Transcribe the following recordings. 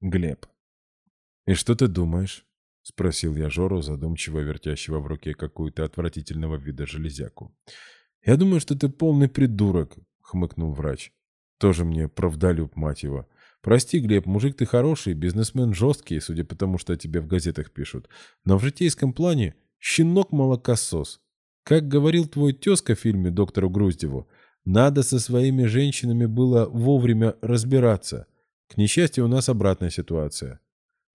Глеб. «И что ты думаешь?» — спросил я Жору, задумчиво вертящего в руке какую-то отвратительного вида железяку. «Я думаю, что ты полный придурок», — хмыкнул врач. «Тоже мне правдолюб, мать его. Прости, Глеб, мужик ты хороший, бизнесмен жесткий, судя по тому, что о тебе в газетах пишут. Но в житейском плане щенок-молокосос. Как говорил твой тезка в фильме «Доктору Груздеву», надо со своими женщинами было вовремя разбираться. К несчастью, у нас обратная ситуация.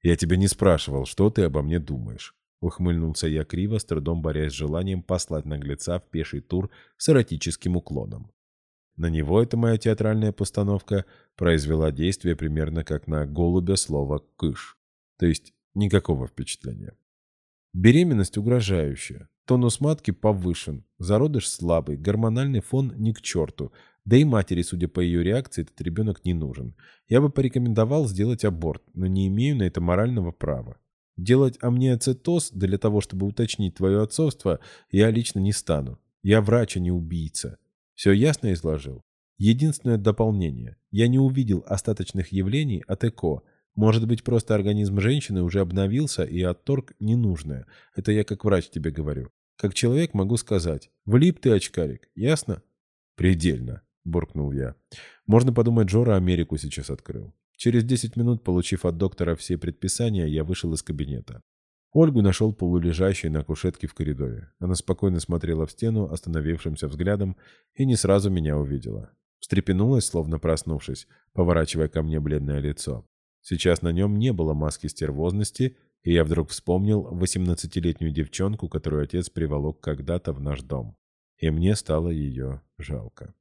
Я тебя не спрашивал, что ты обо мне думаешь. Ухмыльнулся я криво, с трудом борясь с желанием послать наглеца в пеший тур с эротическим уклоном. На него эта моя театральная постановка произвела действие примерно как на голубя слово «кыш». То есть никакого впечатления. Беременность угрожающая. Тонус матки повышен, зародыш слабый, гормональный фон ни к черту. Да и матери, судя по ее реакции, этот ребенок не нужен. Я бы порекомендовал сделать аборт, но не имею на это морального права. Делать амниоцитоз для того, чтобы уточнить твое отцовство, я лично не стану. Я врач, а не убийца. Все ясно изложил? Единственное дополнение. Я не увидел остаточных явлений от ЭКО. Может быть, просто организм женщины уже обновился и отторг ненужное. Это я как врач тебе говорю. Как человек могу сказать. Влип ты, очкарик. Ясно? Предельно, буркнул я. Можно подумать, Джора Америку сейчас открыл. Через 10 минут, получив от доктора все предписания, я вышел из кабинета. Ольгу нашел полулежащей на кушетке в коридоре. Она спокойно смотрела в стену остановившимся взглядом и не сразу меня увидела. Встрепенулась, словно проснувшись, поворачивая ко мне бледное лицо. Сейчас на нем не было маски стервозности, и я вдруг вспомнил восемнадцатилетнюю девчонку, которую отец приволок когда-то в наш дом. И мне стало ее жалко.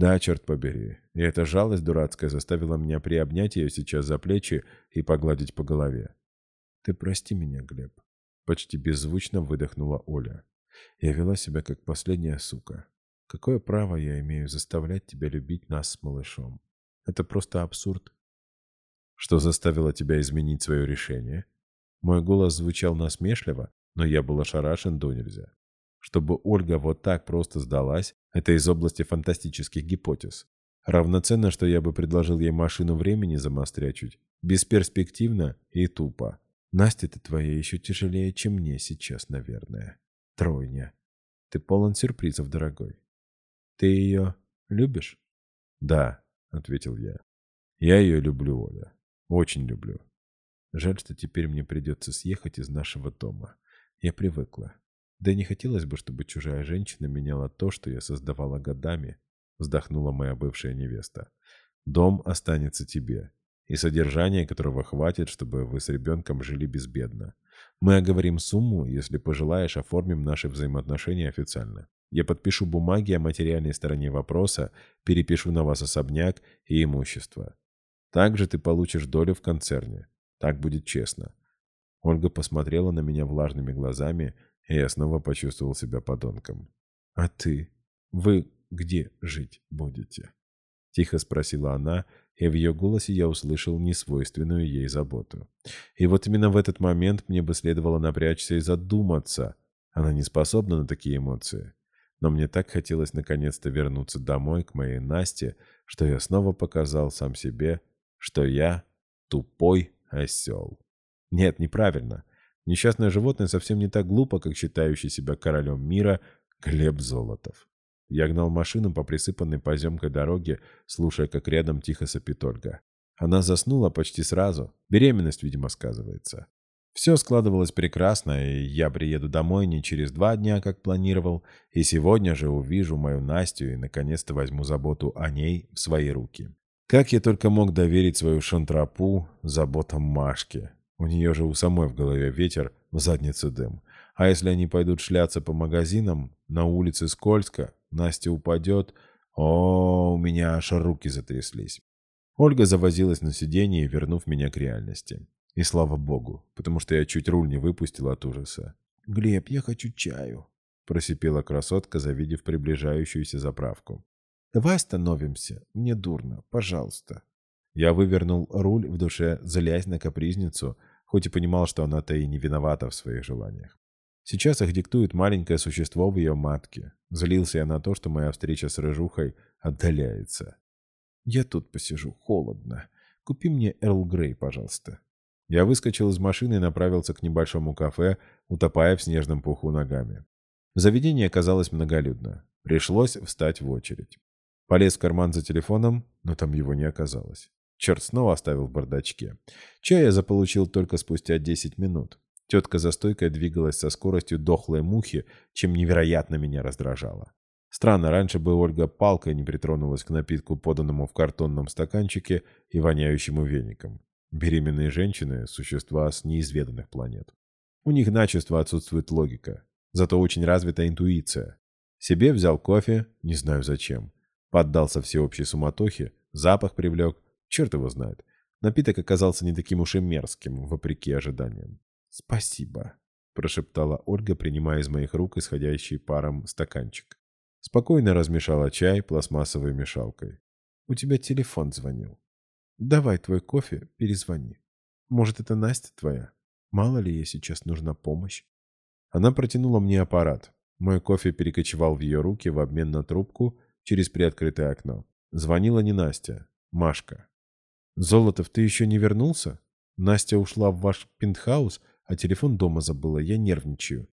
Да, черт побери, и эта жалость дурацкая заставила меня приобнять ее сейчас за плечи и погладить по голове. «Ты прости меня, Глеб», — почти беззвучно выдохнула Оля. «Я вела себя как последняя сука. Какое право я имею заставлять тебя любить нас с малышом? Это просто абсурд». «Что заставило тебя изменить свое решение?» Мой голос звучал насмешливо, но я был ошарашен до нельзя. Чтобы Ольга вот так просто сдалась, это из области фантастических гипотез. Равноценно, что я бы предложил ей машину времени замострячить. Бесперспективно и тупо. Настя-то твоя еще тяжелее, чем мне сейчас, наверное. Тройня. Ты полон сюрпризов, дорогой. Ты ее любишь? Да, ответил я. Я ее люблю, Оля. Очень люблю. Жаль, что теперь мне придется съехать из нашего дома. Я привыкла. Да и не хотелось бы, чтобы чужая женщина меняла то, что я создавала годами, вздохнула моя бывшая невеста. Дом останется тебе, и содержание которого хватит, чтобы вы с ребенком жили безбедно. Мы оговорим сумму, если пожелаешь, оформим наши взаимоотношения официально. Я подпишу бумаги о материальной стороне вопроса, перепишу на вас особняк и имущество. Также ты получишь долю в концерне. Так будет честно. Ольга посмотрела на меня влажными глазами, я снова почувствовал себя подонком. «А ты? Вы где жить будете?» Тихо спросила она, и в ее голосе я услышал несвойственную ей заботу. И вот именно в этот момент мне бы следовало напрячься и задуматься. Она не способна на такие эмоции. Но мне так хотелось наконец-то вернуться домой к моей Насте, что я снова показал сам себе, что я тупой осел. Нет, неправильно. Несчастное животное совсем не так глупо, как считающий себя королем мира Глеб Золотов. Я гнал машину по присыпанной поземкой дороге, слушая, как рядом тихо сопит Ольга. Она заснула почти сразу. Беременность, видимо, сказывается. Все складывалось прекрасно, и я приеду домой не через два дня, как планировал, и сегодня же увижу мою Настю и наконец-то возьму заботу о ней в свои руки. Как я только мог доверить свою шантропу заботам Машки. У нее же у самой в голове ветер, в заднице дым. А если они пойдут шляться по магазинам, на улице скользко, Настя упадет, о, у меня аж руки затряслись. Ольга завозилась на сиденье, вернув меня к реальности. И слава богу, потому что я чуть руль не выпустил от ужаса. «Глеб, я хочу чаю», — просипела красотка, завидев приближающуюся заправку. Давай остановимся. Мне дурно. Пожалуйста. Я вывернул руль в душе, залясь на капризницу, хоть и понимал, что она-то и не виновата в своих желаниях. Сейчас их диктует маленькое существо в ее матке. Злился я на то, что моя встреча с Рыжухой отдаляется. Я тут посижу, холодно. купи мне Эрл Грей, пожалуйста». Я выскочил из машины и направился к небольшому кафе, утопая в снежном пуху ногами. Заведение оказалось многолюдно. Пришлось встать в очередь. Полез в карман за телефоном, но там его не оказалось. Черт снова оставил в бардачке. Чай я заполучил только спустя 10 минут. Тетка за стойкой двигалась со скоростью дохлой мухи, чем невероятно меня раздражало. Странно, раньше бы Ольга палкой не притронулась к напитку, поданному в картонном стаканчике и воняющему веником. Беременные женщины – существа с неизведанных планет. У них начисто отсутствует логика, зато очень развита интуиция. Себе взял кофе, не знаю зачем. Поддался всеобщей суматохе, запах привлек, черт его знает. Напиток оказался не таким уж и мерзким, вопреки ожиданиям. «Спасибо», – прошептала Ольга, принимая из моих рук исходящий паром стаканчик. Спокойно размешала чай пластмассовой мешалкой. «У тебя телефон звонил. Давай твой кофе, перезвони. Может, это Настя твоя? Мало ли ей сейчас нужна помощь. Она протянула мне аппарат. Мой кофе перекочевал в ее руки в обмен на трубку через приоткрытое окно. Звонила не Настя, Машка. «Золотов, ты еще не вернулся? Настя ушла в ваш пентхаус, а телефон дома забыла, я нервничаю».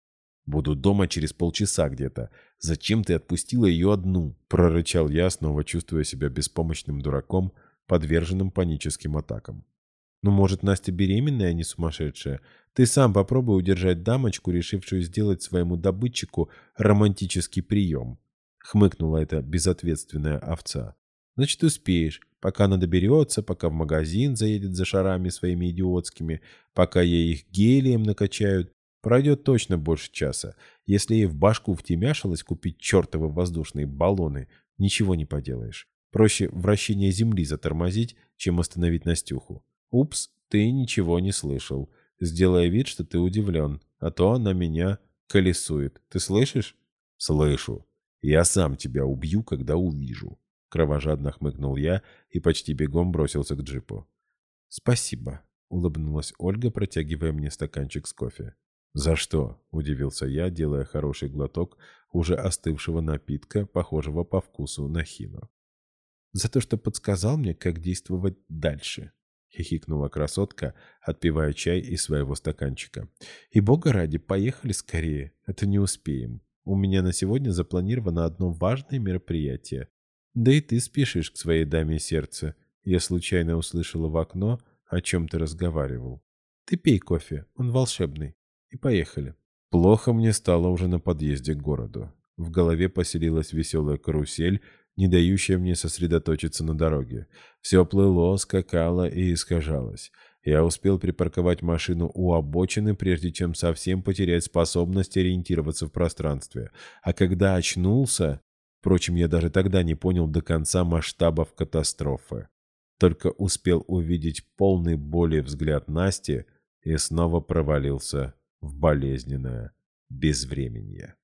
«Буду дома через полчаса где-то. Зачем ты отпустила ее одну?» Прорычал я, снова чувствуя себя беспомощным дураком, подверженным паническим атакам. «Ну, может, Настя беременная, а не сумасшедшая? Ты сам попробуй удержать дамочку, решившую сделать своему добытчику романтический прием». Хмыкнула эта безответственная овца. «Значит, успеешь, пока она доберется, пока в магазин заедет за шарами своими идиотскими, пока ей их гелием накачают. Пройдет точно больше часа. Если ей в башку втемяшилось купить чертовы воздушные баллоны, ничего не поделаешь. Проще вращение Земли затормозить, чем остановить Настюху. Упс, ты ничего не слышал. Сделай вид, что ты удивлен, а то она меня колесует. Ты слышишь? Слышу. Я сам тебя убью, когда увижу. Кровожадно хмыкнул я и почти бегом бросился к джипу. Спасибо, улыбнулась Ольга, протягивая мне стаканчик с кофе. «За что?» – удивился я, делая хороший глоток уже остывшего напитка, похожего по вкусу на хину за то, что подсказал мне, как действовать дальше», — хихикнула красотка, отпивая чай из своего стаканчика. «И бога ради, поехали скорее, это не успеем. У меня на сегодня запланировано одно важное мероприятие. Да и ты спешишь к своей даме сердца. Я случайно услышала в окно, о чем ты разговаривал. Ты пей кофе, он волшебный. И поехали». Плохо мне стало уже на подъезде к городу. В голове поселилась веселая карусель, не дающая мне сосредоточиться на дороге. Все плыло, скакало и искажалось. Я успел припарковать машину у обочины, прежде чем совсем потерять способность ориентироваться в пространстве. А когда очнулся... Впрочем, я даже тогда не понял до конца масштабов катастрофы. Только успел увидеть полный боли взгляд Насти и снова провалился в болезненное безвременье.